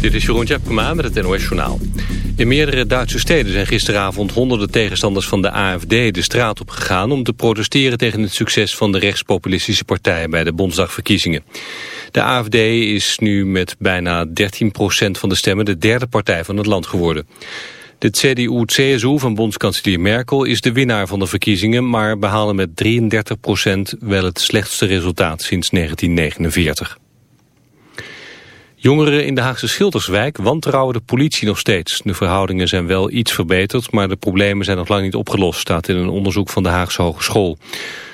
Dit is Jeroen Tjepkema met het NOS Journaal. In meerdere Duitse steden zijn gisteravond honderden tegenstanders van de AFD de straat op gegaan om te protesteren tegen het succes van de rechtspopulistische partij bij de Bondsdagverkiezingen. De AFD is nu met bijna 13% van de stemmen de derde partij van het land geworden. De CDU-CSU van bondskanselier Merkel is de winnaar van de verkiezingen, maar behalen met 33% wel het slechtste resultaat sinds 1949. Jongeren in de Haagse Schilderswijk wantrouwen de politie nog steeds. De verhoudingen zijn wel iets verbeterd, maar de problemen zijn nog lang niet opgelost, staat in een onderzoek van de Haagse Hogeschool.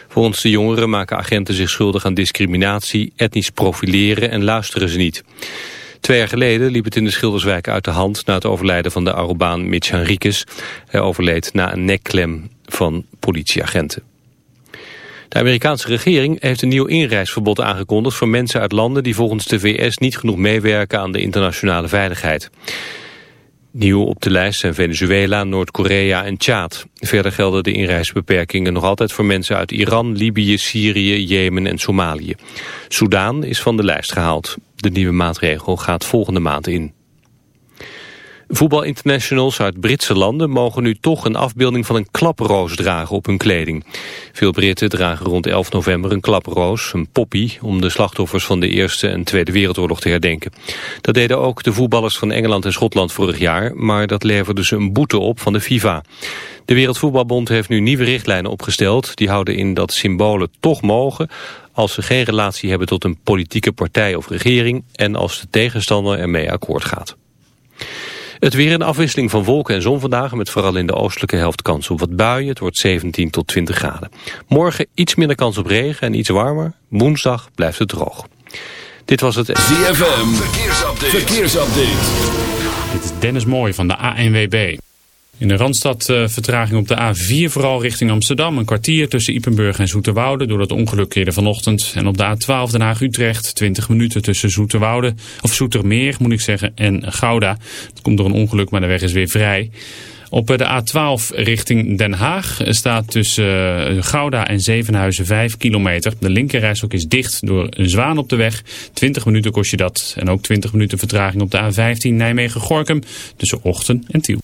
Volgens de jongeren maken agenten zich schuldig aan discriminatie, etnisch profileren en luisteren ze niet. Twee jaar geleden liep het in de Schilderswijk uit de hand na het overlijden van de Arubaan Mitch Henriques. Hij overleed na een nekklem van politieagenten. De Amerikaanse regering heeft een nieuw inreisverbod aangekondigd voor mensen uit landen die volgens de VS niet genoeg meewerken aan de internationale veiligheid. Nieuw op de lijst zijn Venezuela, Noord-Korea en Tjaad. Verder gelden de inreisbeperkingen nog altijd voor mensen uit Iran, Libië, Syrië, Jemen en Somalië. Soudaan is van de lijst gehaald. De nieuwe maatregel gaat volgende maand in. Voetbalinternationals uit Britse landen mogen nu toch een afbeelding van een klaproos dragen op hun kleding. Veel Britten dragen rond 11 november een klaproos, een poppy, om de slachtoffers van de Eerste en Tweede Wereldoorlog te herdenken. Dat deden ook de voetballers van Engeland en Schotland vorig jaar, maar dat leverde ze een boete op van de FIFA. De Wereldvoetbalbond heeft nu nieuwe richtlijnen opgesteld. Die houden in dat symbolen toch mogen als ze geen relatie hebben tot een politieke partij of regering en als de tegenstander ermee akkoord gaat. Het weer een afwisseling van wolken en zon vandaag... met vooral in de oostelijke helft kans op wat buien. Het wordt 17 tot 20 graden. Morgen iets minder kans op regen en iets warmer. Woensdag blijft het droog. Dit was het... ZFM, verkeersupdate. verkeersupdate. Dit is Dennis Mooij van de ANWB. In de Randstad uh, vertraging op de A4 vooral richting Amsterdam. Een kwartier tussen Ipenburg en Zoeterwoude door het ongeluk eerder vanochtend. En op de A12 Den Haag-Utrecht 20 minuten tussen Zoeterwoude, of Zoetermeer moet ik zeggen, en Gouda. Het komt door een ongeluk, maar de weg is weer vrij. Op eh, de A12 richting Den Haag staat tussen uh, Gouda en Zevenhuizen 5 kilometer. De linkerrijstok is dicht door een zwaan op de weg. 20 minuten kost je dat. En ook 20 minuten vertraging op de A15 Nijmegen-Gorkum tussen Ochten en Tiel.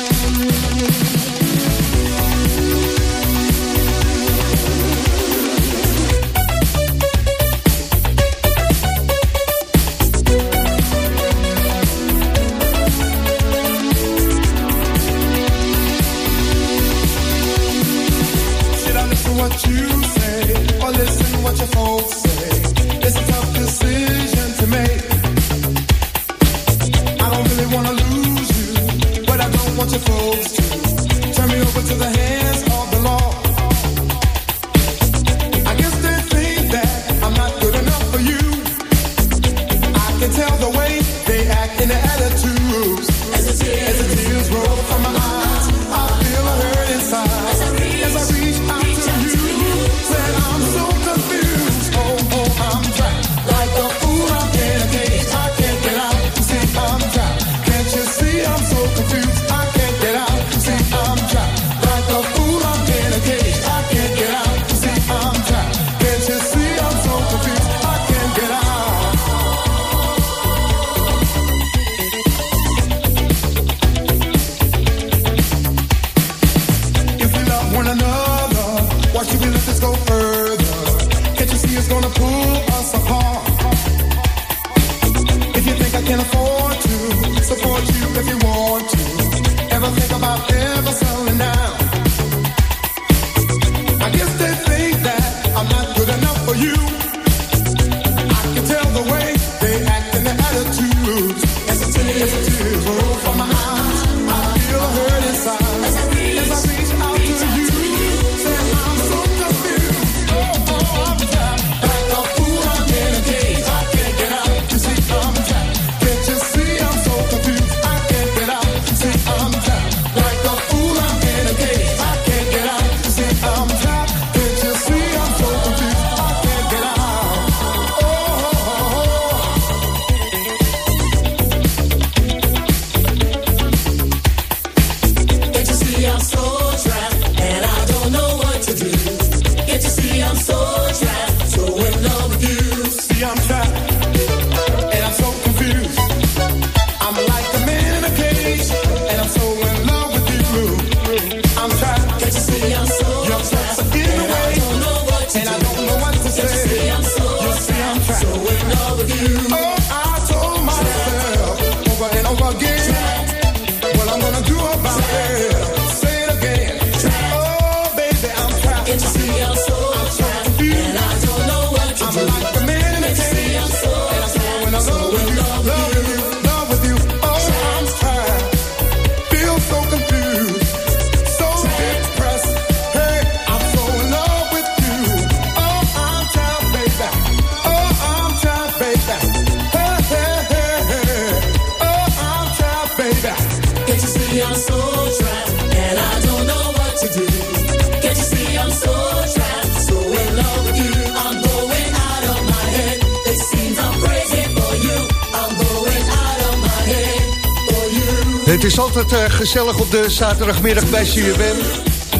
Het is altijd eh, gezellig op de zaterdagmiddag bij CFM.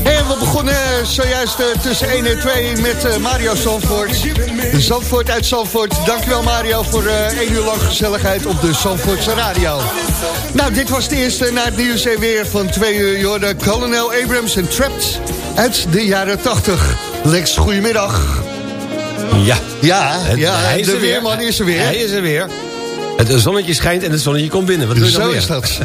En we begonnen eh, zojuist eh, tussen 1 en 2 met Mario Zandvoort. Zandvoort uit Zandvoort. Dankjewel Mario voor 1 uur lang gezelligheid op de Zandvoortse radio. Nou, dit was de eerste na het nieuws en weer van 2 uur. Jorde Colonel Abrams en Trapped uit de jaren 80. Lex, goedemiddag. Ja, Ja, ja hij is de er weer. weerman is er weer. hij is er weer. Het zonnetje schijnt en het zonnetje komt binnen. Wat je Zo is dat.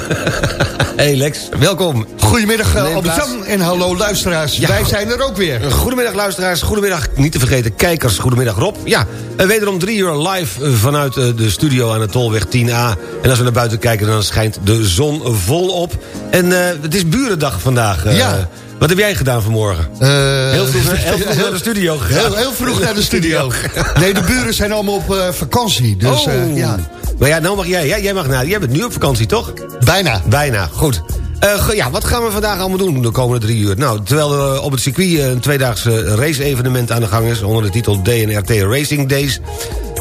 Hey Lex, welkom. Goedemiddag eh, Albert-Jan en hallo luisteraars. Ja. Wij zijn er ook weer. Goedemiddag luisteraars, goedemiddag niet te vergeten kijkers, goedemiddag Rob. Ja, wederom drie uur live eh, vanuit eh, de studio aan de Tolweg 10A. En als we naar buiten kijken dan schijnt de zon volop. En het is burendag vandaag. Ja. Wat heb jij gedaan vanmorgen? Eh, Heel vroeg, heel vroeg naar de studio gegaan. Heel, heel vroeg naar de studio. Nee, de buren zijn allemaal op eh, vakantie. Dus oh. eh, ja, Maar ja, nou mag jij. Ja, jij mag naar. Jij bent nu op vakantie, toch? bijna. Bijna, goed. Eh, ja, wat gaan we vandaag allemaal doen de komende drie uur? Nou, terwijl er op het circuit eh, een tweedaags eh, race-evenement aan de gang is... onder de titel DNRT Racing Days...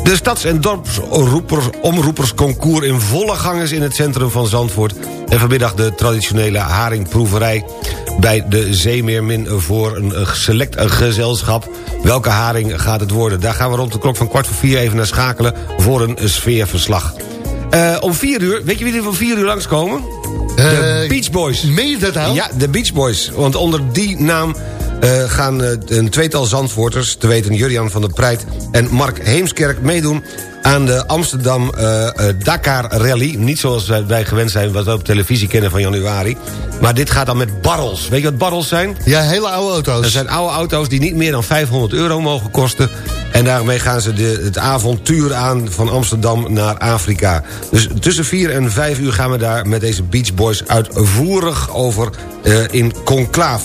de stads- en dorpsomroepersconcours in volle gang is in het centrum van Zandvoort... en vanmiddag de traditionele haringproeverij bij de Zeemeermin voor een eh, select gezelschap. Welke haring gaat het worden? Daar gaan we rond de klok van kwart voor vier even naar schakelen... voor een sfeerverslag. Eh, om vier uur, weet je wie er om vier uur langskomen? De Eh, Beach Boys. Meen je dat nou? Ja, de Beach Boys. Want onder die naam eh, gaan een tweetal Zandvoorters... te weten Jurian van der Preit en Mark Heemskerk meedoen... aan de Amsterdam eh, eh, Dakar Rally. Niet zoals wij- gewend zijn, wat we op televisie kennen van januari. Maar dit gaat dan met barrels. Weet je wat barrels zijn? Ja, hele oude auto's. Dat zijn oude auto's die niet meer dan 500 euro mogen kosten. En daarmee gaan ze de, het avontuur aan van Amsterdam naar Afrika. Dus tussen 4 en 5 uur gaan we daar met deze Beach Boys uitvoerig over eh, in conclaaf.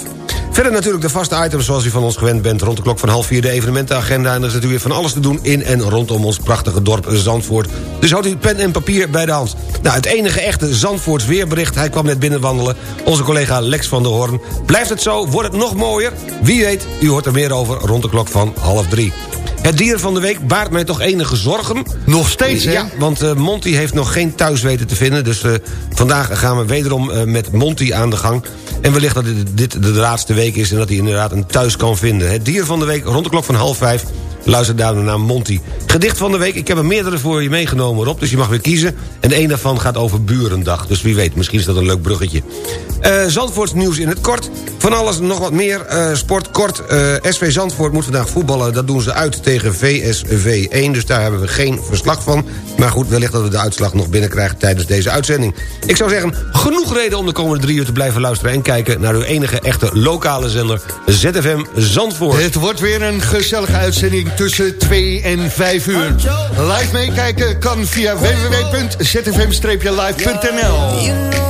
Verder natuurlijk de vaste items zoals u van ons gewend bent. Rond de klok van half vier de evenementenagenda. En er is natuurlijk van alles te doen in en rondom ons prachtige dorp Zandvoort. Dus houdt u pen en papier bij de hand. Nou, het enige echte Zandvoorts weerbericht. Hij kwam net binnenwandelen. Onze collega Lex van der Hoorn. Blijft het zo? Wordt het nog mooier? Wie weet, u hoort er meer over rond de klok van half drie. Het dier van de week baart mij toch enige zorgen. Nog steeds, hè? Ja, want eh, Monty heeft nog geen thuis weten te vinden. Dus eh, vandaag gaan we wederom eh, met Monty aan de gang. En wellicht dat dit, dit de laatste week is... en dat hij inderdaad een thuis kan vinden. Het dier van de week rond de klok van half vijf... Luister daarna naar Monty. Gedicht van de week, ik heb er meerdere voor je meegenomen, Rob. Dus je mag weer kiezen. En één daarvan gaat over Burendag. Dus wie weet, misschien is dat een leuk bruggetje. Eh Zandvoorts nieuws in het kort. Van alles nog wat meer. Eh, sport kort. Eh, SV Zandvoort moet vandaag voetballen. Dat doen ze uit tegen VSV 1. Dus daar hebben we geen verslag van. Maar goed, wellicht dat we de uitslag nog binnenkrijgen tijdens deze uitzending. Ik zou zeggen, genoeg reden om de komende drie uur te blijven luisteren... en kijken naar uw enige echte lokale zender ZFM Zandvoort. Het wordt weer een gezellige uitzending tussen 2 en 5 uur. Live meekijken kan via www.zfm-live.nl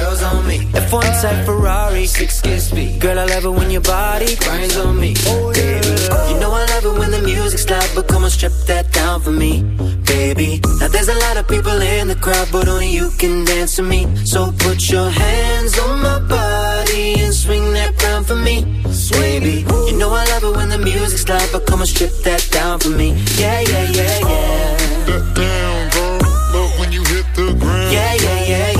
girls on me. F1 type Ferrari, six kiss speed. Girl, I love it when your body grinds on me. oh Baby, you know I love it when the music's loud, but come on, strip that down for me. Baby, now there's a lot of people in the crowd, but only you can dance to me. So put your hands on my body and swing that round for me. Baby, you know I love it when the music's loud, but come on, strip that down for me. Yeah, yeah, yeah, yeah. That down, girl. Love when you hit the ground. Yeah, yeah, yeah, yeah.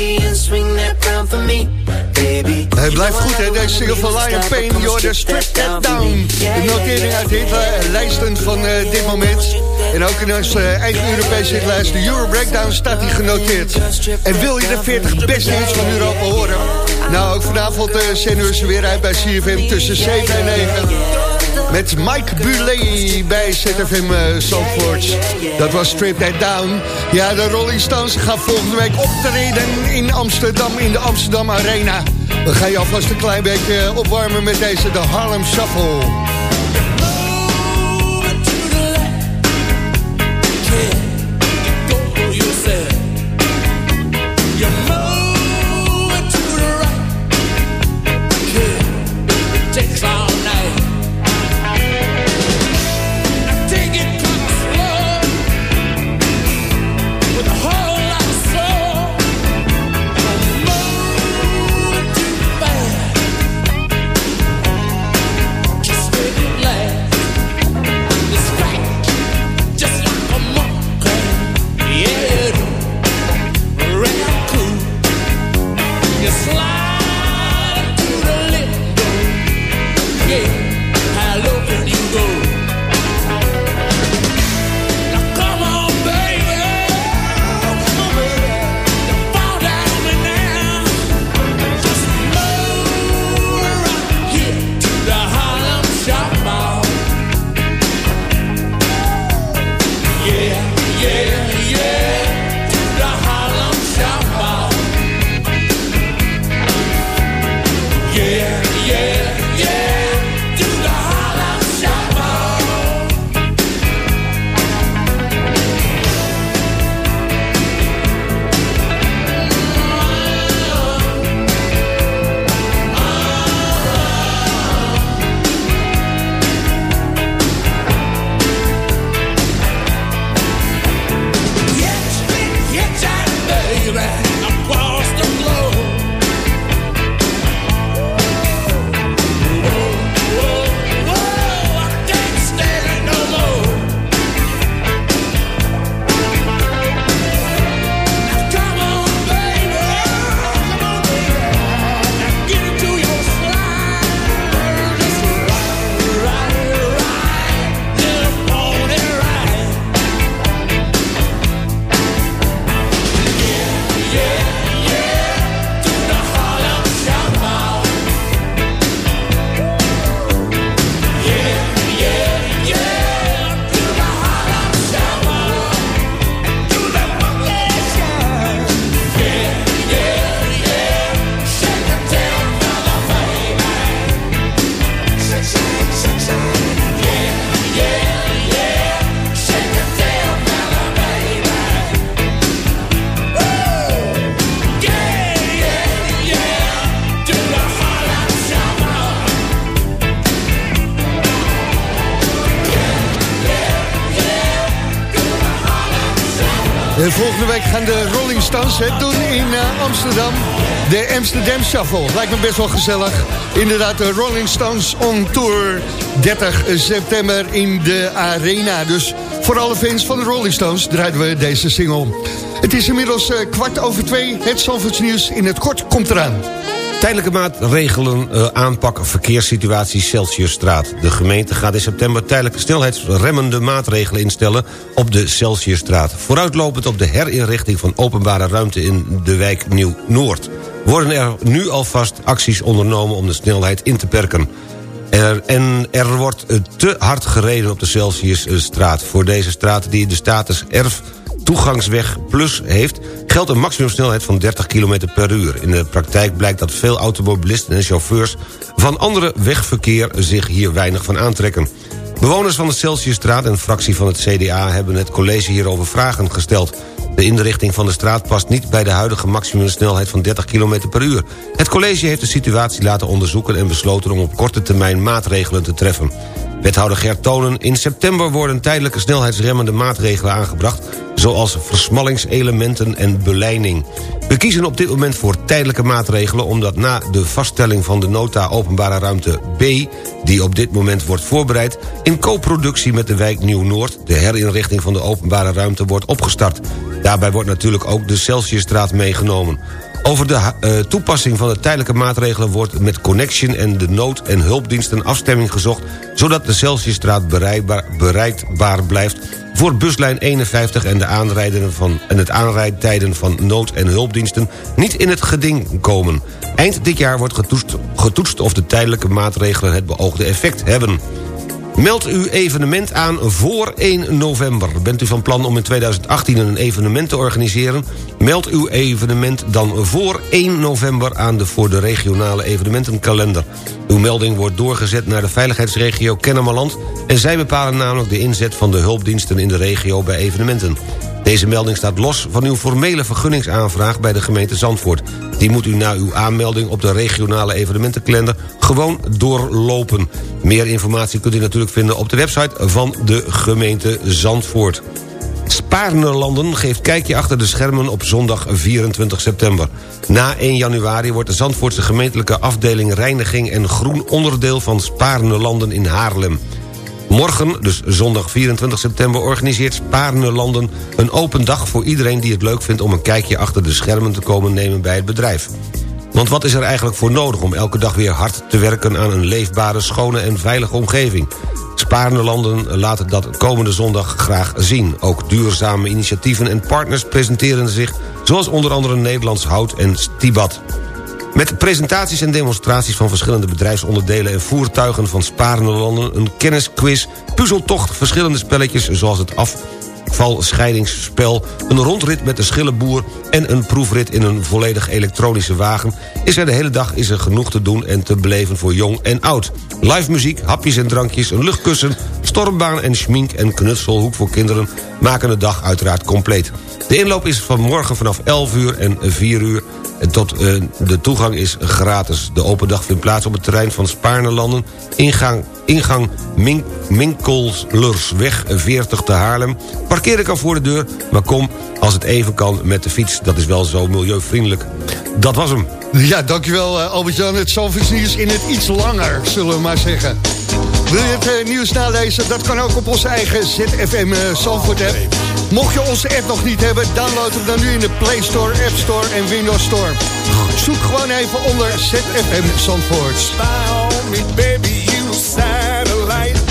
and swing that round for me, baby. Het blijft goed, hè, deze single van Lion Payne, Jordan Strip That Down. De notering uit de lijsten van eh, dit moment. En ook in onze uh, eigen Europese hitlijst, de Euro Breakdown, staat hij genoteerd. En wil je de 40 beste hits van Europa horen? Nou, ook vanavond uh, zenden ze weer uit bij CFM tussen 7 en 9. Met Mike Bulet bij ZFM uh, Zandvoort. Dat was Strip That Down. Ja, de Rolling Stones gaan volgende week optreden in Amsterdam, in de Amsterdam Arena. We gaan je alvast een klein beetje opwarmen met deze, de Harlem Shuffle. Het doen in eh, Amsterdam. De Amsterdam Shuffle. Lijkt me best wel gezellig. Inderdaad, de Rolling Stones on tour. 30 september in de Arena. Dus voor alle fans van de Rolling Stones draaien we deze single. Het is inmiddels eh, kwart over twee. Het Zandvoorts in het kort komt eraan. Tijdelijke maatregelen uh, aanpak verkeerssituatie Celsiusstraat. De gemeente gaat in september tijdelijke snelheidsremmende maatregelen instellen op de Celsiusstraat. Vooruitlopend op de herinrichting van openbare ruimte in de wijk Nieuw-Noord. Worden er nu alvast acties ondernomen om de snelheid in te perken. Er, en er wordt uh, te hard gereden op de Celsiusstraat. Voor deze straat die de status erf toegangsweg plus heeft... geldt een maximumsnelheid van 30 km per uur. In de praktijk blijkt dat veel automobilisten en chauffeurs... van andere wegverkeer zich hier weinig van aantrekken. Bewoners van de Celsiusstraat en fractie van het CDA... hebben het college hierover vragen gesteld. De inrichting van de straat past niet bij de huidige maximumsnelheid van 30 km per uur. Het college heeft de situatie laten onderzoeken en besloten om op korte termijn maatregelen te treffen. Wethouder Gert Tonen, in september worden tijdelijke snelheidsremmende maatregelen aangebracht... zoals versmallingselementen en beleiding. We kiezen op dit moment voor tijdelijke maatregelen... omdat na de vaststelling van de nota openbare ruimte B... die op dit moment wordt voorbereid... in co-productie met de wijk Nieuw-Noord... de herinrichting van de openbare ruimte wordt opgestart. Daarbij wordt natuurlijk ook de Celsiusstraat meegenomen. Over de uh, toepassing van de tijdelijke maatregelen wordt met Connection en de nood- en hulpdiensten afstemming gezocht... zodat de Celsiusstraat bereikbaar, bereikbaar blijft voor buslijn 51 en, de aanrijden van, en het aanrijdtijden van nood- en hulpdiensten niet in het geding komen. Eind dit jaar wordt getoetst of de tijdelijke maatregelen het beoogde effect hebben. Meld uw evenement aan voor 1 november. Bent u van plan om in 2018 een evenement te organiseren? Meld uw evenement dan voor 1 november aan de voor de regionale evenementenkalender. Uw melding wordt doorgezet naar de veiligheidsregio Kennemerland... en zij bepalen namelijk de inzet van de hulpdiensten in de regio bij evenementen. Deze melding staat los van uw formele vergunningsaanvraag bij de gemeente Zandvoort. Die moet u na uw aanmelding op de regionale evenementenkalender gewoon doorlopen. Meer informatie kunt u natuurlijk vinden op de website van de gemeente Zandvoort. Spaarnerlanden geeft kijkje achter de schermen op zondag 24 september. Na 1 januari wordt de Zandvoortse gemeentelijke afdeling Reiniging en Groen onderdeel van Spaarnerlanden in Haarlem. Morgen, dus zondag 24 september, organiseert Spaarne een open dag voor iedereen die het leuk vindt om een kijkje achter de schermen te komen nemen bij het bedrijf. Want wat is er eigenlijk voor nodig om elke dag weer hard te werken aan een leefbare, schone en veilige omgeving? Spaarne landen laten dat komende zondag graag zien. Ook duurzame initiatieven en partners presenteren zich... zoals onder andere Nederlands Hout en Stibat. Met presentaties en demonstraties van verschillende bedrijfsonderdelen... en voertuigen van sparende landen, een kennisquiz, puzzeltocht... verschillende spelletjes zoals het afvalscheidingsspel... een rondrit met de schillenboer en een proefrit in een volledig elektronische wagen... is er de hele dag is er genoeg te doen en te beleven voor jong en oud. Live muziek, hapjes en drankjes, een luchtkussen... stormbaan en schmink en knutselhoek voor kinderen... maken de dag uiteraard compleet. De inloop is van morgen vanaf 11 uur en 4 uur en tot uh, de toegang is gratis. De open dag vindt plaats op het terrein van Spaarnelanden. Ingang, ingang Mink, Minkelslersweg 40 te Haarlem. Parkeren kan voor de deur, maar kom als het even kan met de fiets. Dat is wel zo milieuvriendelijk. Dat was hem. Ja, dankjewel uh, Albert-Jan. Het Zalvers nieuws in het iets langer, zullen we maar zeggen. Wil je het uh, nieuws nalezen? Dat kan ook op onze eigen ZFM uh, Zalvoort app. Mocht je onze app nog niet hebben, download hem dan nu in de Play Store, App Store en Windows Store. Zoek gewoon even onder ZFM Zandvoort. Smile me baby, you satellite.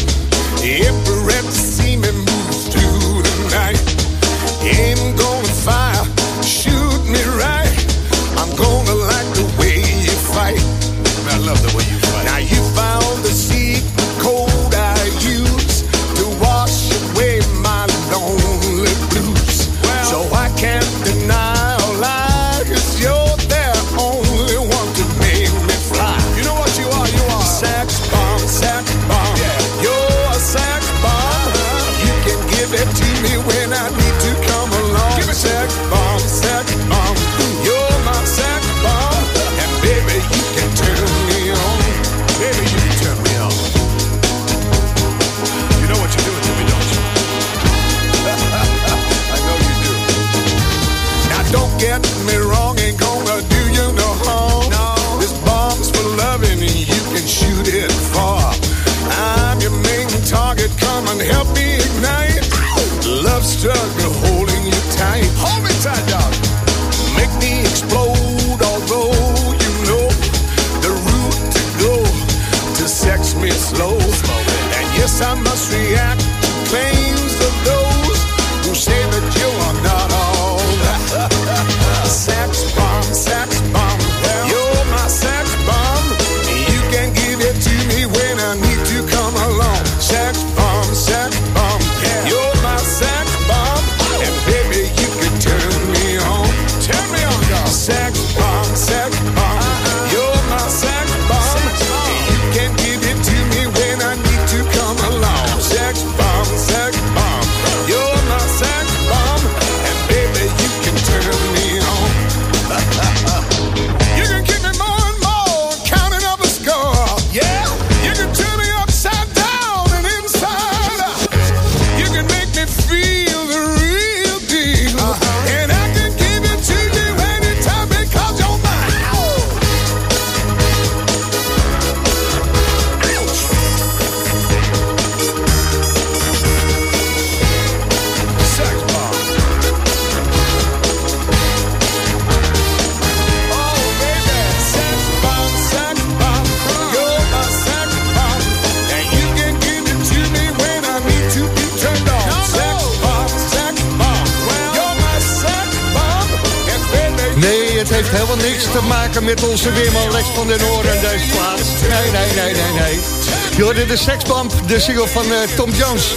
Heeft helemaal niks te maken met onze weerman Lex van den Hoorn deze plaats. Nee, nee, nee, nee, nee. Je hoorde de seksbump, de single van uh, Tom Jones.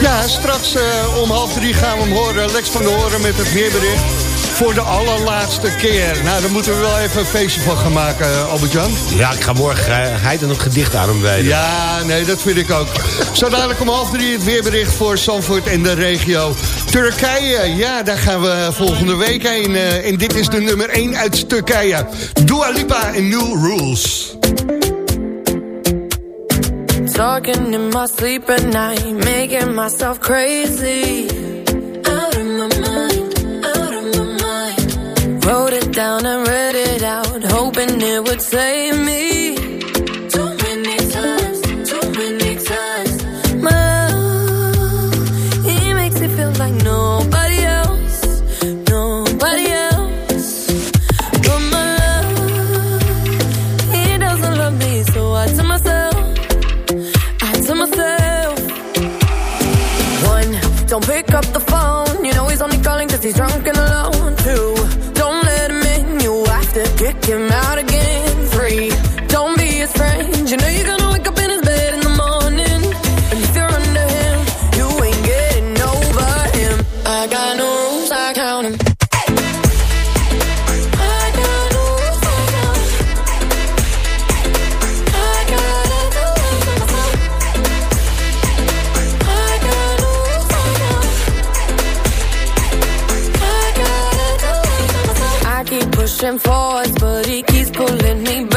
Ja, straks uh, om half drie gaan we hem horen. Lex van den Hoorn met het weerbericht voor de allerlaatste keer. Nou, daar moeten we wel even een feestje van gaan maken, uh, Albert-Jan. Ja, ik ga morgen uh, een gedicht aan hem wijden. Ja, nee, dat vind ik ook. Zo dadelijk om half drie het weerbericht voor Zandvoort en de regio. Turkije, ja, daar gaan we volgende week heen. Uh, en dit is de nummer 1 uit Turkije. Dua Lipa en New Rules. Talking in my sleep at night, making myself crazy. Down and read it out, hoping it would save me. Too many times, too many times. My love, he makes me feel like nobody else, nobody else. But my love, he doesn't love me, so I tell myself, I tell myself. One, don't pick up the phone, you know he's only calling cause he's drunk and alone. To kick him out but he keeps pulling me backwards.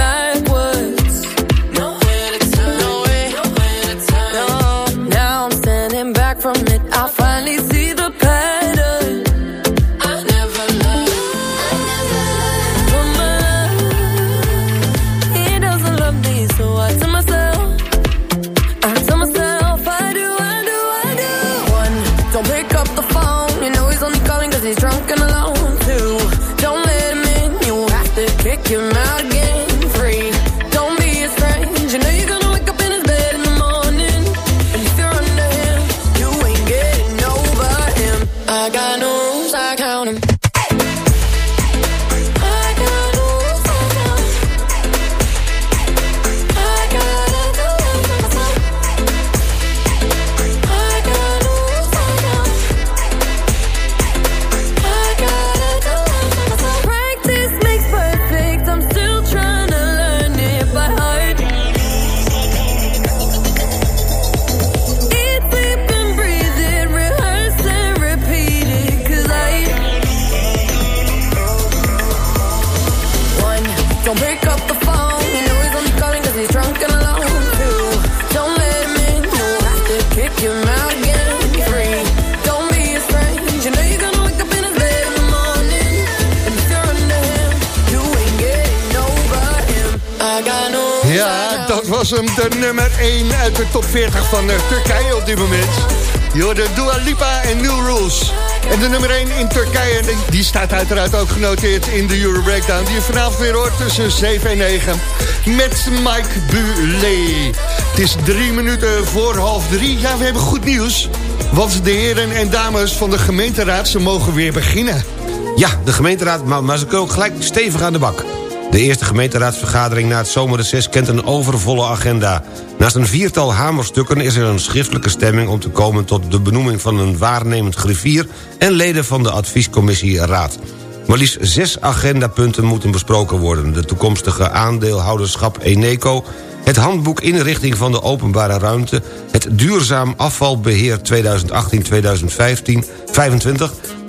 De nummer 1 uit de top 40 van eh, Turkije op dit moment. Je hoorde Dua Lipa en New Rules. En de nummer 1 in Turkije, die- staat uiteraard ook genoteerd in de Euro Breakdown. Die je vanavond weer hoort tussen 7 en 9. Met Mike Buley. Het is drie minuten voor half drie. Ja, we hebben goed nieuws. Want de heren en dames van de gemeenteraad, ze mogen weer beginnen. Ja, de gemeenteraad, maar, maar ze kunnen gelijk stevig aan de bak. De eerste gemeenteraadsvergadering na het zomerreces kent een overvolle agenda. Naast een viertal hamerstukken is er een schriftelijke stemming... om te komen tot de benoeming van een waarnemend griffier... en leden van de adviescommissie Raad. Maar liefst zes agendapunten moeten besproken worden. De toekomstige aandeelhouderschap Eneco... het handboek inrichting van de openbare ruimte... het duurzaam afvalbeheer 2018-2025...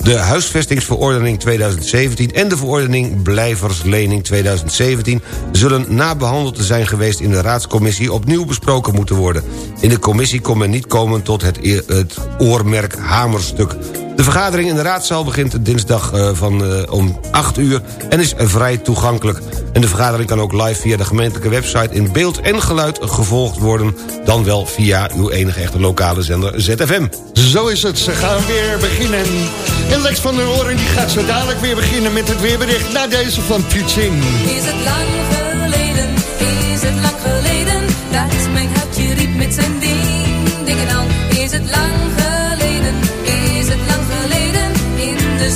de huisvestingsverordening 2017... en de verordening blijverslening 2017... zullen na behandeld te zijn geweest in de raadscommissie... opnieuw besproken moeten worden. In de commissie kon men niet komen tot het, eer- het oormerk hamerstuk... De vergadering in de raadzaal begint dinsdag eh, van, eh, om 8 uur en is vrij toegankelijk. En de vergadering kan ook live via de gemeentelijke website in beeld en geluid gevolgd worden. Dan wel via uw enige echte lokale zender ZFM. Zo is het, ze gaan weer beginnen. En Lex van der Hoorn die gaat zo dadelijk weer beginnen met het weerbericht... na deze van Pietsin. Is het lang geleden, is het lang geleden, dat mijn hartje riep met zijn ding, dingen dan. Is het lang geleden,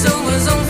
is het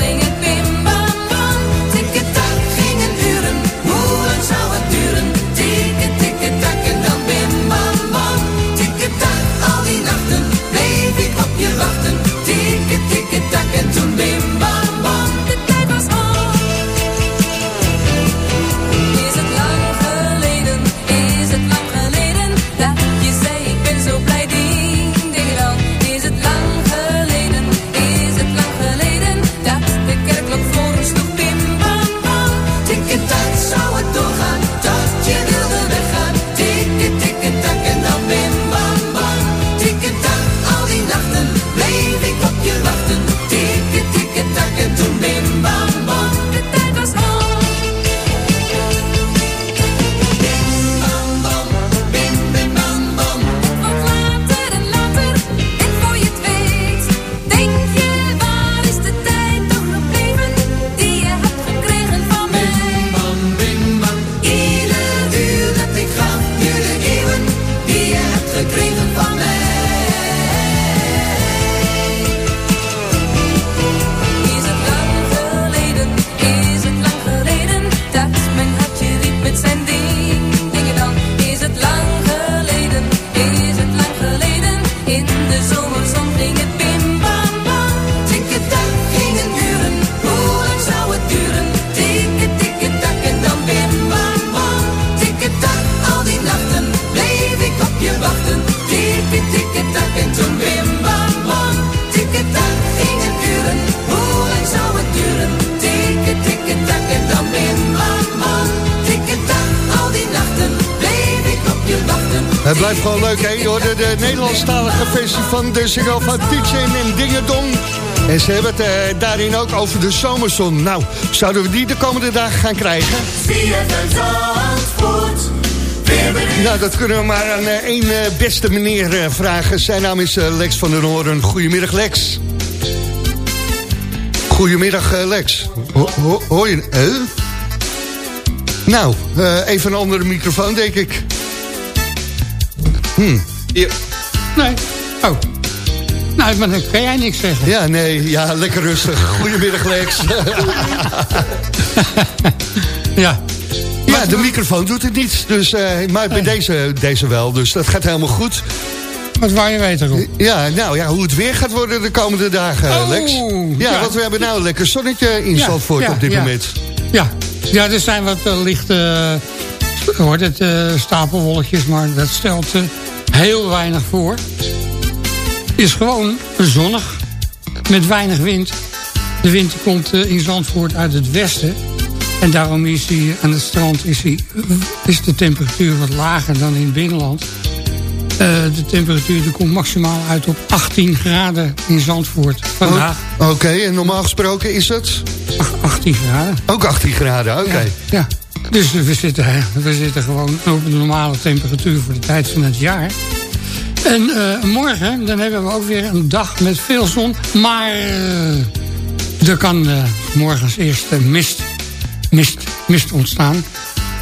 daarin ook over de zomerzon. Nou, zouden we die de komende dagen gaan krijgen? Nou, dat kunnen we maar aan eh, één eh, beste meneer eh, vragen. Zijn naam is Lex van den Hoorn. Goedemiddag, Lex. Goedemiddag, Lex. Ho ho hoor je... Nou, even een andere microfoon, denk ik. Hm. Nee. Oh. Nou, maar dan kan jij niks zeggen. Ja, nee, ja, lekker rustig. Goedemiddag, Lex. ja. Ja, de microfoon doet het niet. Dus, eh, maar bij deze, deze wel, dus dat gaat helemaal goed. Wat wou je weten, Rob? Ja, nou ja, hoe het weer gaat worden de komende dagen, Oh, Lex. Ja, ja. want we hebben nou een lekker zonnetje in Ja, Zandvoort ja, op dit moment. Ja. ja, er zijn wat eh, lichte uh, hoort het, stapelwolkjes, maar dat stelt eh, heel weinig voor. Het is gewoon zonnig, met weinig wind. De wind komt eh, in Zandvoort uit het westen. En daarom is hij aan het strand is, hij, is de temperatuur wat lager dan in het binnenland. Eh, de temperatuur die komt maximaal uit op 18 graden in Zandvoort vandaag. Oké, en normaal gesproken is het? 18 graden. Ook 18 graden, oké. Ja, ja. Dus we zitten, we zitten gewoon op de normale temperatuur voor de tijd van het jaar. En eh, morgen, dan hebben we ook weer een dag met veel zon. Maar eh, er kan eh, morgens eerst mist, mist, mist ontstaan.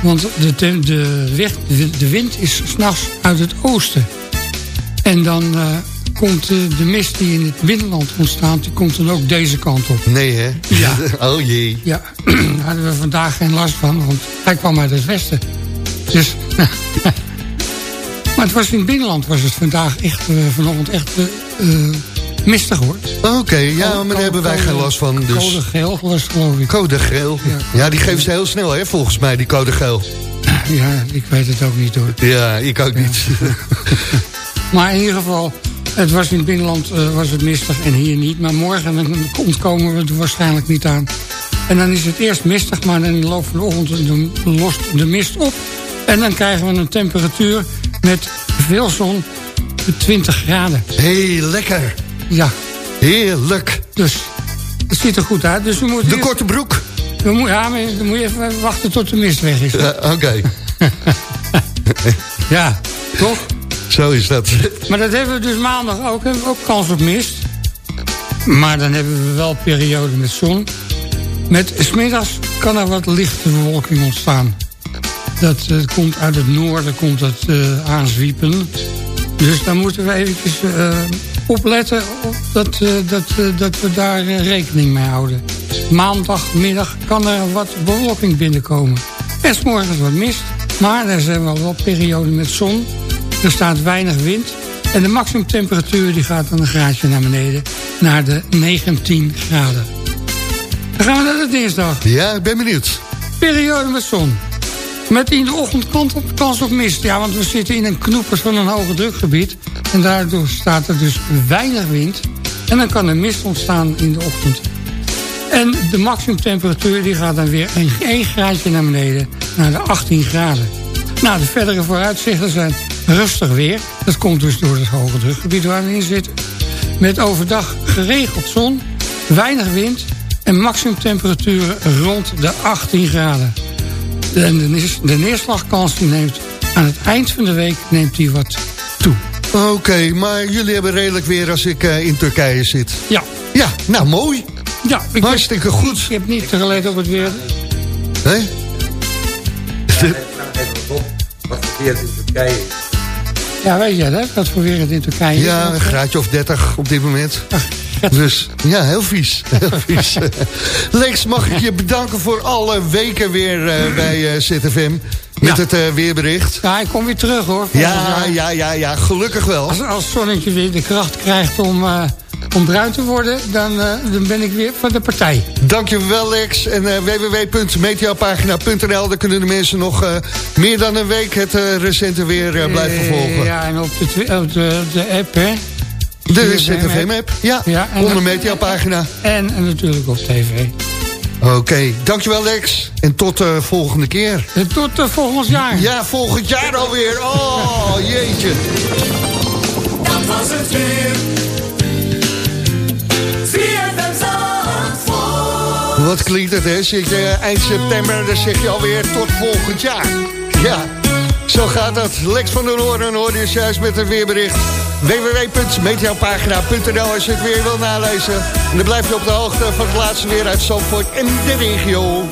Want de, de, wind, de, de wind is s'nachts uit het oosten. En dan komt de mist die in het binnenland ontstaat... die komt dan ook deze kant op. Nee, hè? Ja. oh jee. Ja, daar hadden we vandaag geen last van, want hij kwam uit het westen. Dus, maar het was in het binnenland was het vandaag echt, eh, vanochtend echt eh, eh, mistig hoor. Oké, ja, maar daar hebben wij geen last van. Dus. Code geel was geloof ik. Code geel. Ja. die geven ze heel snel, hè, volgens mij, die code geel. Ja, ik weet het ook niet hoor. Ja, ik ook niet. Maar in ieder geval, het was in het binnenland was het mistig en hier niet. Maar morgen dan ontkomen we er waarschijnlijk niet aan. En dan is het eerst mistig, maar dan in de loop van de ochtend dan lost de mist op. En dan krijgen we een temperatuur met veel zon, 20 graden. Hé, lekker. Ja. Heerlijk. Dus het ziet er goed uit. Dus we moeten De eerst- korte broek. We moet, ja, maar dan moet je even wachten tot de mist weg is. Oké, Ja, toch? zo is dat. Maar dat hebben we dus maandag ook. Hebben we ook kans op mist. Maar dan hebben we wel periode met zon. Met smiddags kan er wat lichte bewolking ontstaan. Dat komt uit het noorden, komt dat eh, aanzwiepen. Dus daar moeten we eventjes eh, opletten op dat, eh, dat, dat we daar rekening mee houden. Maandagmiddag kan er wat bewolking binnenkomen. En morgens wat mist, maar er zijn wel wat perioden met zon. Er staat weinig wind. En de maximumtemperatuur die gaat dan een graadje naar beneden. Naar de 19 graden. Dan gaan we naar de dinsdag. Ja, ik ben benieuwd. Periode met zon. Met in de ochtend kans op, mist. Ja, want we zitten in een knoepers van een hoge drukgebied. En daardoor staat er dus weinig wind. En dan kan er mist ontstaan in de ochtend. En de maximumtemperatuur die gaat dan weer een 1 graadje naar beneden. Naar de 18 graden. Nou, de verdere vooruitzichten zijn rustig weer. Dat komt dus door het hoge drukgebied waar we in zitten. Met overdag geregeld zon, weinig wind... en maximumtemperaturen rond de 18 graden. En de, neers- de neerslagkans die neemt aan het eind van de week neemt die wat toe. Oké, maar jullie hebben redelijk weer als ik eh, in Turkije zit. Ja. Ja, nou mooi. Ja, ik Hartstikke goed. Ik heb niet gelet op het weer. Hé? Wat voor weer in Turkije Ja, weet jij dat? Wat voor weer het in Turkije is? Ja, een graadje of 30 op dit moment. Dus ja, heel vies. Heel vies. Lex, mag ik je bedanken voor alle weken weer eh, bij eh, ZFM. Met het eh, weerbericht. Ja, ik kom weer terug hoor. Ja, ja, ja, ja, gelukkig wel. Als, als het zonnetje weer de kracht krijgt om, om bruin te worden... Dan, dan ben ik weer van de partij. Dankjewel Lex. En www.meteopagina.nl Daar kunnen de mensen nog meer dan een week het recente weer blijven volgen. Ja, en op de, op de, de app, hè. De ZFM ZFM-app, ja, Ja, en onder Meteopagina. En, en natuurlijk op tv. Oké, dankjewel Lex. En tot de volgende keer. En tot uh, volgend jaar. Ja, volgend jaar alweer. Oh, jeetje. Dat was het weer. Wat klinkt het, hè? Zit je eind september, dan zeg je alweer tot volgend jaar. Ja, zo gaat dat. Lex van der Hoorn hoor je juist met een weerbericht. www.meteopagina.nl als je het weer wil nalezen. En dan blijf je op de hoogte van het laatste weer uit Zandvoort en de regio.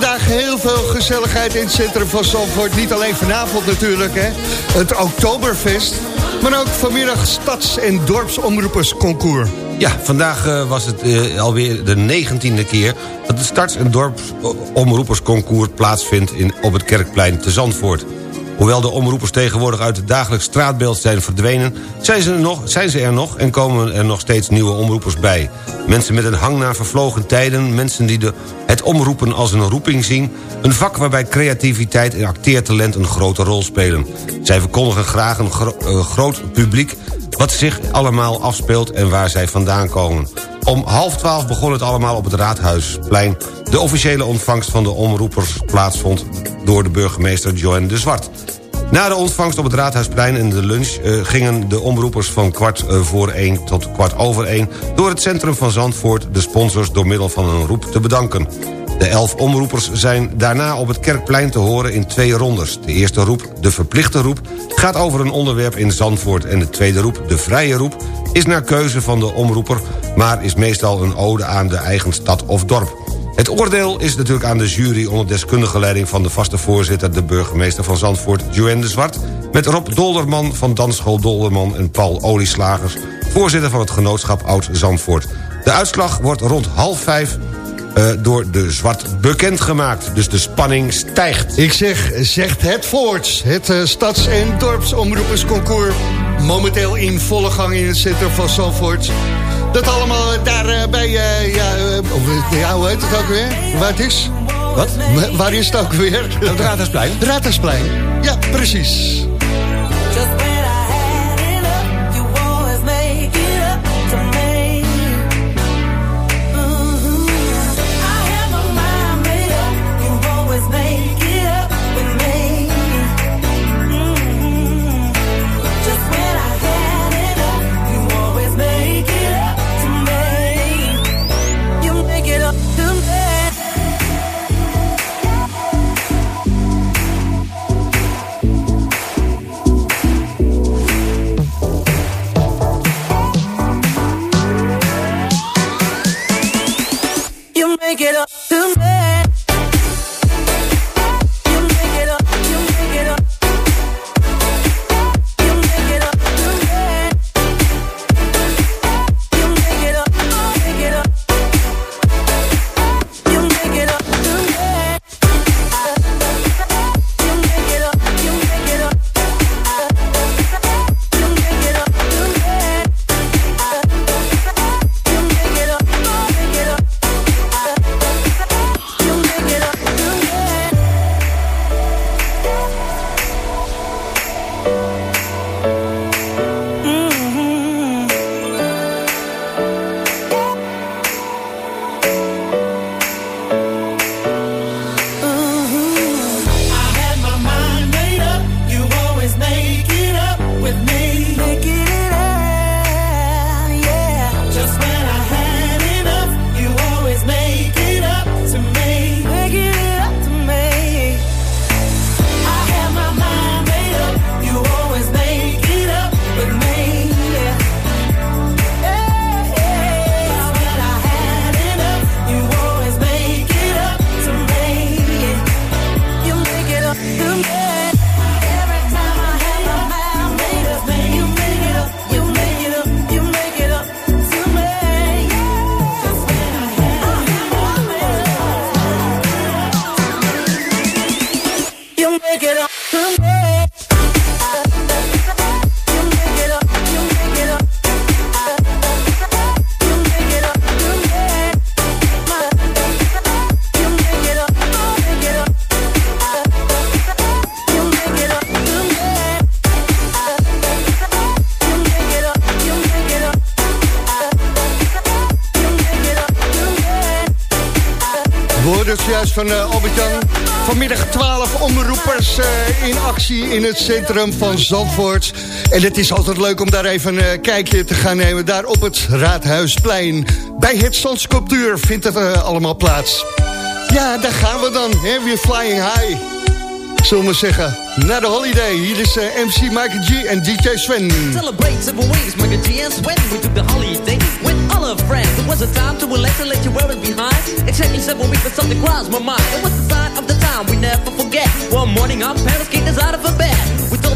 Vandaag heel veel gezelligheid in het centrum van Zandvoort. Niet alleen vanavond natuurlijk, hè. Het Oktoberfest. Maar ook vanmiddag stads- en dorpsomroepersconcours. Ja, vandaag uh, was het uh, alweer de negentiende keer... dat het starts- en dorpsomroepersconcours plaatsvindt in, op het Kerkplein te Zandvoort. Hoewel de omroepers tegenwoordig uit het dagelijks straatbeeld zijn verdwenen... Zijn ze, nog, zijn ze er nog en komen er nog steeds nieuwe omroepers bij. Mensen met een hang naar vervlogen tijden... mensen die de, het omroepen als een roeping zien... een vak waarbij creativiteit en acteertalent een grote rol spelen. Zij verkondigen graag een gro groot publiek wat zich allemaal afspeelt en waar zij vandaan komen. Om half twaalf begon het allemaal op het Raadhuisplein. De officiële ontvangst van de omroepers plaatsvond door de burgemeester Joanne de Zwart. Na de ontvangst op het Raadhuisplein en de lunch... Uh, gingen de omroepers van kwart uh, voor één tot kwart over één... door het centrum van Zandvoort de sponsors door middel van een roep te bedanken. De elf omroepers zijn daarna op het Kerkplein te horen in twee rondes. De eerste roep, de verplichte roep, gaat over een onderwerp in Zandvoort... en de tweede roep, de vrije roep, is naar keuze van de omroeper... maar is meestal een ode aan de eigen stad of dorp. Het oordeel is natuurlijk aan de jury onder deskundige leiding van de vaste voorzitter... de burgemeester van Zandvoort, Joanne de Zwart... met Rob Dolderman van Dansschool Dolderman en Paul Olieslagers... voorzitter van het genootschap Oud Zandvoort. De uitslag wordt rond half vijf uh, door de Zwart bekendgemaakt. Dus de spanning stijgt. Ik zeg, zegt het voort. Het uh, stads- en dorpsomroepersconcours. Momenteel in volle gang in het centrum van Zandvoort. Dat allemaal daar uh, bij, ja, ja, hoe heet het ook weer? Waar het is? Wat? Waar is het ook weer? Het Raadhuisplein. Raadhuisplein, ja, precies. Van uh, Albert-Jan. Vanmiddag 12 omroepers uh, in actie in het centrum van Zandvoort. En het is altijd leuk om daar even een kijkje te gaan nemen. Daar op het Raadhuisplein. Bij het Zandsculptuur vindt het uh, allemaal plaats. Ja, daar gaan we dan. Hè? Weer flying high. Zullen we zeggen, naar de holiday. Hier is eh, MC Michael G en DJ Sven. Celebrate several ways, Michael G and Swen. We took the holiday with all our friends. It was a time to relax and let you wear it behind. Exactly seven weeks, but something crossed my mind. It was the sign of the time we never forget. One morning, our parents kicked us out of a bed.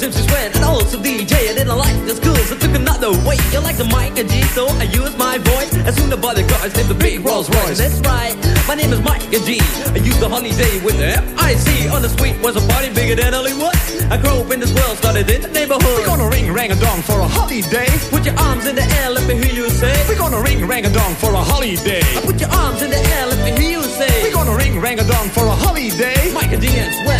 Name is and also DJ. I didn't like the schools, I took another way. You like the mic and G, so I use my voice. As soon as I bought the cars, named the big Rolls Royce. That's right, my name is Mike and G. I used the holiday with the F-I-C. On the street was a party bigger than Hollywood. I grew up in this world, started in the neighborhood. We're gonna ring rang a dong for a holiday. Put your arms in the air, let me hear you say. We're gonna ring rang a dong for a holiday. I put your arms in the air, let me hear you say. We're gonna ring rang a dong for a holiday. Mike and D and Swen,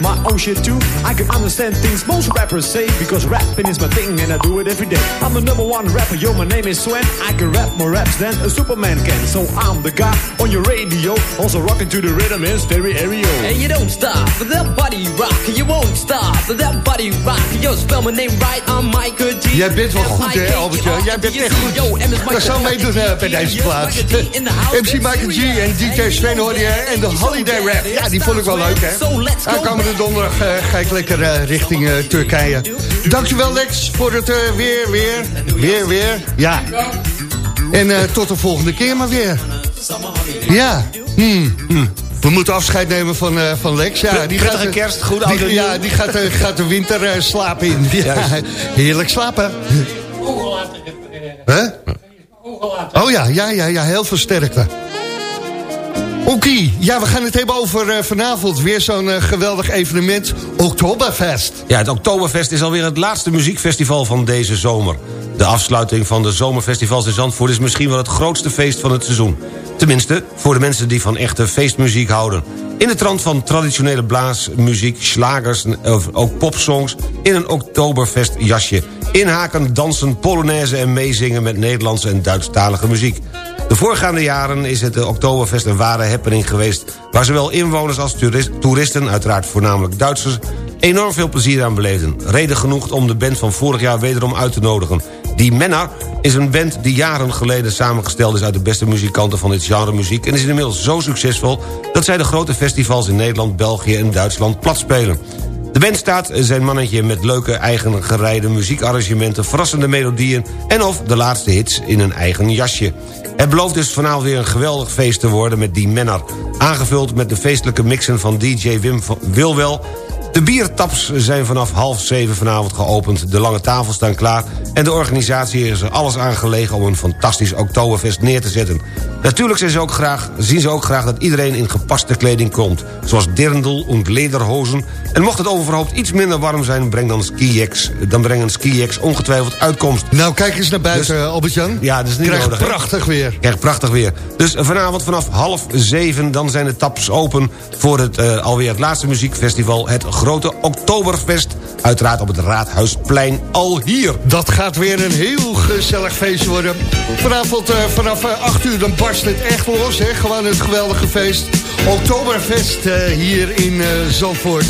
my own shit too. I can understand things most rappers say because rapping is my thing and I do it every day. I'm the number one rapper, yo, my name is Swen. I can rap more raps than a Superman can. So I'm the guy on your radio, also rocking to the rhythm in stereo. And you don't stop that body rock. You won't stop that body rock. Yo, spell my name right, I'm Michael G. Jij bent wel goed, hè, Albertje? Jij bent echt goed. We zou meedoen uh, bij deze plaats. MC Michael G en DJ Sven je en de Holiday Rap. Ja, die vond ik wel leuk, hè? Aankomende donderdag uh, ga ik lekker uh, richting uh, Turkije. Dankjewel, Lex, voor het weer, weer, weer, weer. Ja. En tot de volgende keer maar weer. Ja. Hmm. Hmm. We moeten afscheid nemen van, uh, van Lex. Ja, die gaat, een kerst, goed oude die, Ja, die gaat, uh, gaat de winter uh, slapen in. Ja, heerlijk slapen. Huh? Oh ja, ja, ja, ja, heel veel sterkte. Oké, ja, we gaan het hebben over vanavond. Weer zo'n geweldig evenement, Oktoberfest. Ja, het Oktoberfest is alweer het laatste muziekfestival van deze zomer. De afsluiting van de zomerfestivals in Zandvoort... is misschien wel het grootste feest van het seizoen. Tenminste, voor de mensen die van echte feestmuziek houden. In de trant van traditionele blaasmuziek, slagers... of ook popsongs in een Oktoberfest jasje. Inhaken, dansen, polonaise en meezingen... met Nederlandse en Duitsstalige muziek. De voorgaande jaren is het Oktoberfest een ware happening geweest... waar zowel inwoners als toeristen, uiteraard voornamelijk Duitsers... enorm veel plezier aan beleefden. Reden genoeg om de band van vorig jaar wederom uit te nodigen. Die Menna is een band die jaren geleden samengesteld is... uit de beste muzikanten van dit genre muziek... en is inmiddels zo succesvol dat zij de grote festivals in Nederland, België en Duitsland platspelen. De band staat zijn mannetje met leuke eigen gereide muziekarrangementen... verrassende melodieën en of de laatste hits in een eigen jasje. Het belooft dus vanavond weer een geweldig feest te worden met die Menner. Aangevuld met de feestelijke mixen van DJ Wim Wilwel... De biertaps zijn vanaf half zeven vanavond geopend. De lange tafels staan klaar en de organisatie is er alles aan gelegen... om een fantastisch Oktoberfest neer te zetten. Natuurlijk zijn ze ook graag, zien ze ook graag dat iedereen in gepaste kleding komt. Zoals dirndl en lederhozen. En mocht het overhoop iets minder warm zijn, breng dan skijacks. Dan brengen skijacks ongetwijfeld uitkomst. Nou, kijk eens naar buiten, Dus- Albert-Jan. Ja, dat is niet Krijg nodig. prachtig weer. Krijg prachtig weer. Dus vanavond vanaf half zeven, dan zijn de taps open... voor het eh, alweer het laatste muziekfestival, het grote Oktoberfest. Uiteraard op het Raadhuisplein al hier. Dat gaat weer een heel gezellig feest worden. Vanavond eh, vanaf eh, 8 uur dan barst het echt los. Hè? Gewoon het geweldige feest. Oktoberfest eh, hier in eh, Zandvoort.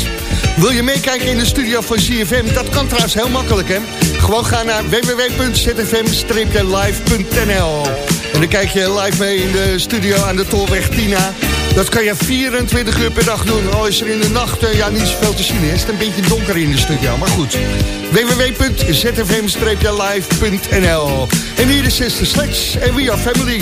Wil je meekijken in de studio van CFM? Dat kan trouwens heel makkelijk, hè? Gewoon ga naar www.zfm-live.nl En dan kijk je live mee in de studio aan de Tolweg Tina. Dat kan je 24 uur per dag doen. Al is er in de nacht eh, ja, niet zoveel te zien. Is een beetje donker in de studio, maar goed. www.zfm-live.nl En hier is Sister Sledge en We Are Family.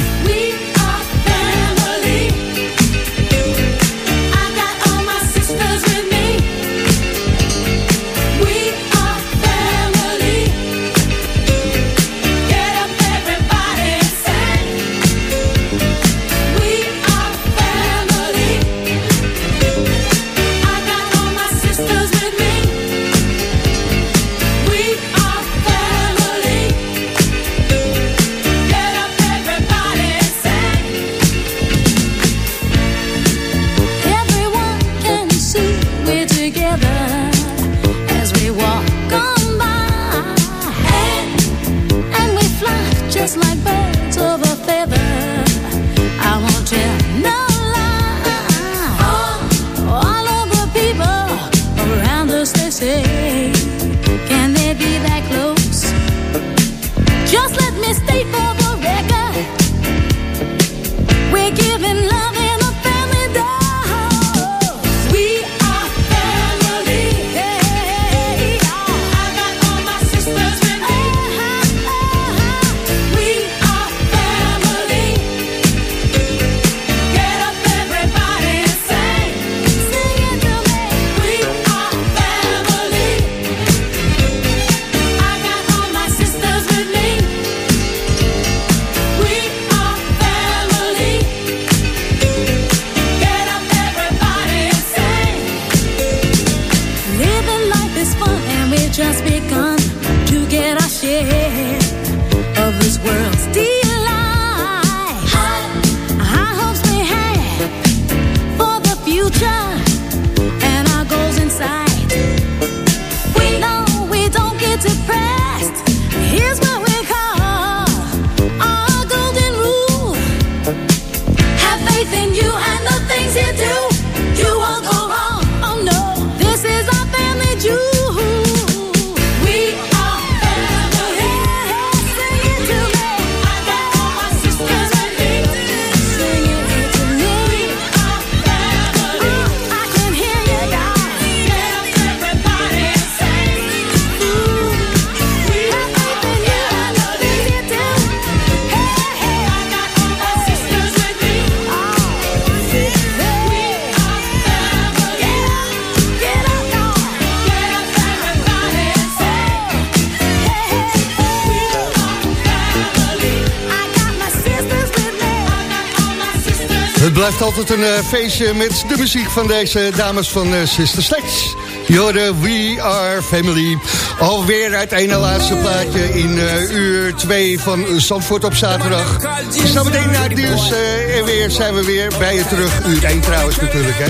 Blijft altijd een eh, feestje met de muziek van deze dames van eh, Sister Sledge. Je hoorde We Are Family. Alweer het ene laatste plaatje in eh, uur 2 van Zandvoort op zaterdag. Zometeen na het nieuws en weer zijn we weer bij je terug. Uur 1 trouwens natuurlijk, hè.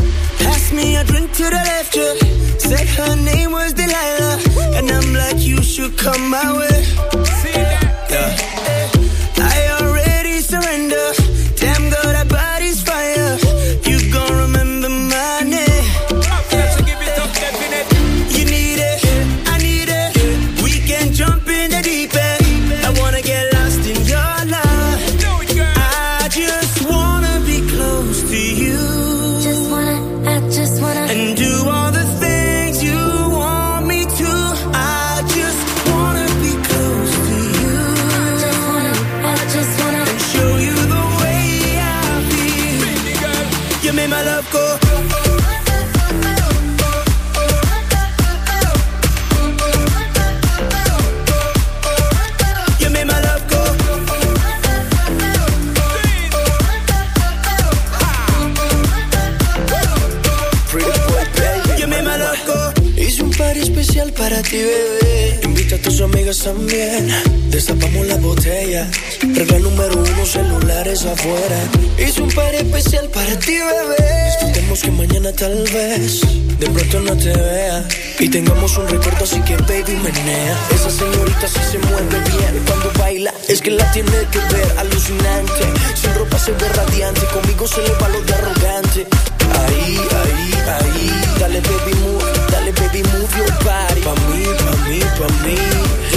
Pass me a drink to the left. Said her name was Delilah. And I'm like, you should come my way. Yeah. I amigas también. Destapamos las botellas. Regla número uno, celulares afuera. Hice un party especial para ti, bebé. Disfrutemos que mañana tal vez de pronto no te vea. Y tengamos un recuerdo, así que baby menea. Esa señorita sí se mueve bien. Cuando baila, es que la tiene que ver. Alucinante. Sin ropa se ve radiante. Conmigo se le va lo de arrogante. Ahí, ahí, ahí. Dale baby move, dale baby move your body. Pa' mí, pa' mí, pa' mí.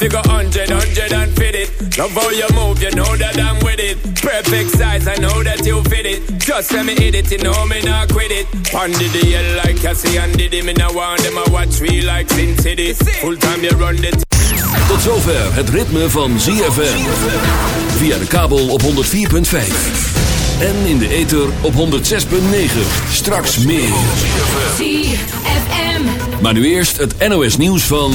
Figure hundred, hundred and fit it. Love how you move, you know that I'm with it. Perfect size, I know that you fit it. Just let me hit it, you know me not quit it. Pondy the hell like Cassie and Diddy. Me now want them, I watch me like Sin City. Full time you run the Tot zover het ritme van ZFM. Via de kabel op 104.5. En in de ether op 106.9. Straks meer. ZFM. Maar nu eerst het NOS nieuws van...